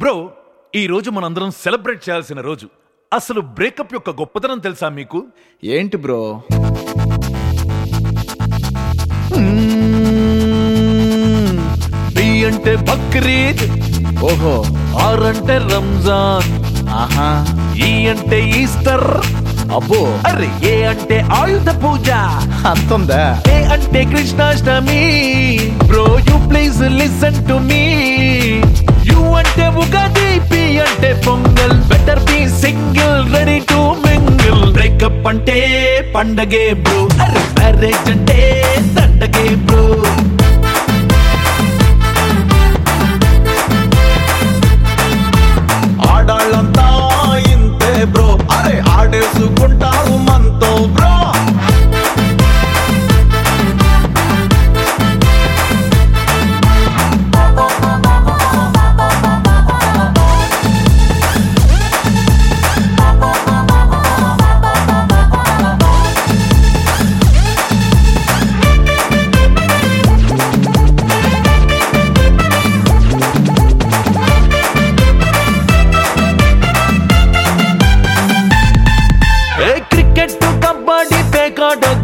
Bro ఈ రోజు మనందరం సెలబ్రేట్ చేయాల్సిన రోజు. అసలు బ్రేకప్ యొక్క గొప్పతనం తెలుసా మీకు? ఏంటి బ్రో? బి అంటే బక్రీద్ ఓహో. ఆర్ అంటే రంజాన్ ఆహా. ఈ అంటే ఈస్టర్. అబ్బో. అరే ఏ అంటే ఆయుధ పూజ అంతుందా? ఏ అంటే Krishnashtami. Bro you please listen to me. అంటే ఉగాది పి అంటే Pongal. Better be single ready to mingle breakup అంటే పండగే బ్రో మ్యారేజ్ అంటే దండగే బ్రో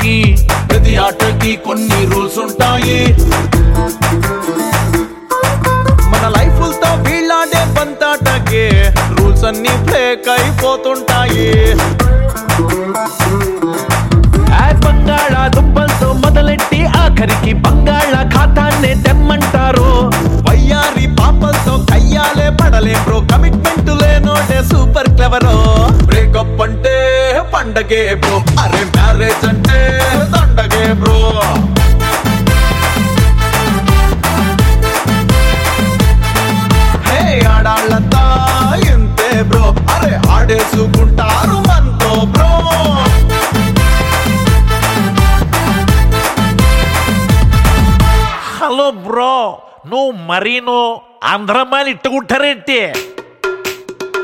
పేకాటకి ప్రతి ఆటకి కొన్ని రూల్స్ ఉంటాయి. మన లైఫ్తో వీళ్ళాడే బంతాటకి రూల్స్ అన్ని బ్రేక్ అయిపోతుంటాయి. బంగాళ దుంపలతో మొదలెట్టి ఆఖరికి బంగాళ ఖాతాన్నే తెమ్మంటారు. వయ్యారి పాపలతో కయ్యాలే పడలే బ్రో కమిట్మెంట్ లేనోడే సూపర్ క్లెవరో బ్రేకప్ అంటే పండగే బ్రో. అరే మ్యారేజ్ అంటే దండగే బ్రో. హే ఆడాళ్ళంతా ఇంతే బ్రో. అరే ఆడేసుకుంటారు మనతో బ్రో. హలో బ్రో నువ్వు మరీను ఆంధ్రమాలి ఇట్టుకుంటారేంటి?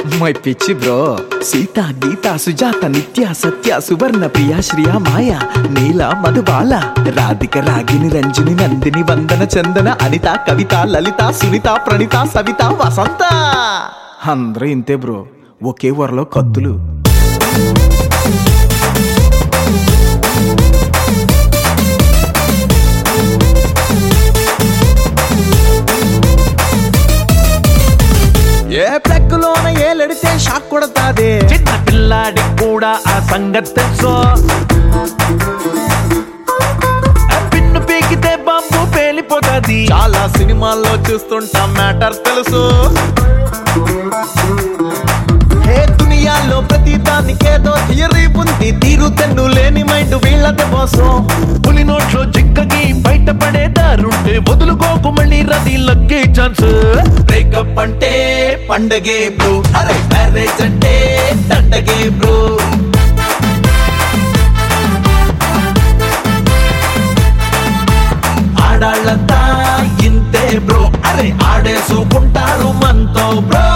మై పిచ్చి బ్రో. సీత గీత సుజాత నిత్య సత్య సువర్ణ ప్రియ శ్రియ మాయ నీల మధుబాల రాధిక రాగిని రంజని నందిని వందన చందన అనిత కవిత లలిత సునీత ప్రణిత సవిత వసంత. అందరూ ఇంతే బ్రో. ఒకే వరలో కత్తులు. ఏ ప్లగ్లోన ఏలెడితే షాక్ కొడతాదే? చిన్న పిల్లాడి కూడా ఆ సంగతి తెలుసు? పిన్ను పీకితే బాంబు పేలిపోతుంది. చాలా సినిమాల్లో చూస్తుంటాం మ్యాటర్ తెలుసు. హే దునియాలో ప్రతి దానికేదో థియరీ ఉంది. తీరు తెన్ను లేని మైండ్ వీళ్ళది మోసం. పులి నోట్లో చిక్కకి బయటపడే దారుంటే వదులుకోకు మళ్ళీ రది లక్కే ఛాన్స్. బ్రేకప్ అంటే పండగే బ్రో. అరే మ్యారేజ్ అంటే దండగే బ్రో. ఆడాళ్ళంతా ఇంతే బ్రో. అరే ఆడేసుకుంటారు మనతో బ్రో.